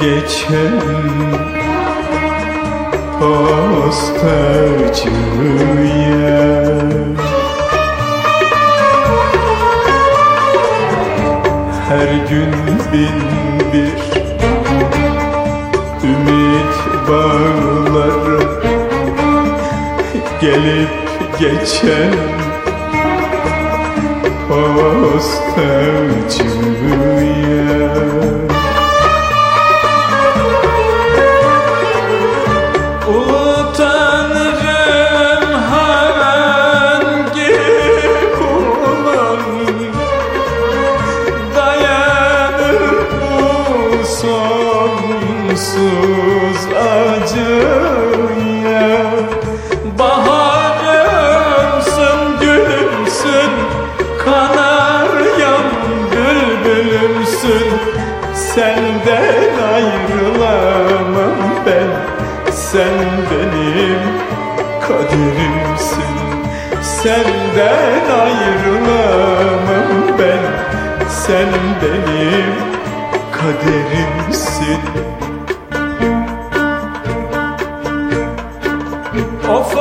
geçen postacıya Her gün bin bir ümit bağları Gelip geçen postacıya sonsuz acıya Baharımsın gülümsün Kanaryam bülbülümsün Senden ayrılamam ben sen benim kaderimsin. Senden ayrılamam ben Sen benim kaderimsin. Of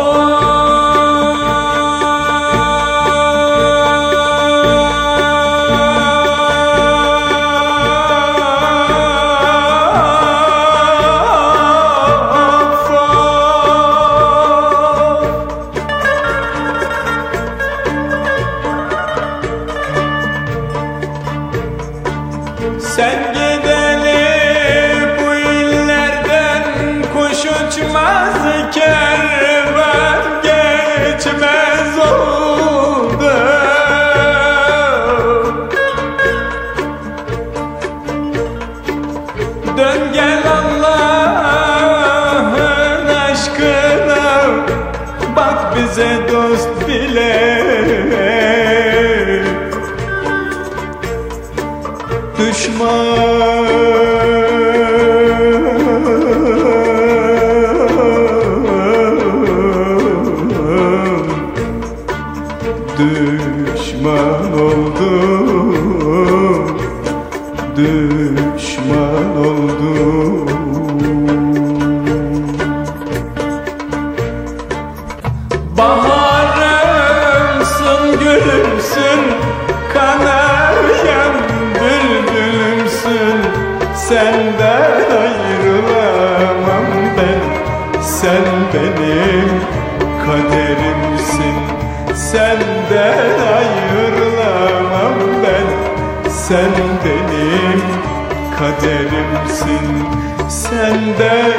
Sen kervan geçmez oldu. Dön gel Allah'ın Düşman oldum. Düşman oldum. Baharımsın gülümsün. Kanaryam bülbülümsün. Senden ayrılamam ben. Sen benim kaderimsin Senden ayrılamam ben. Sen benim kaderimsin. Senden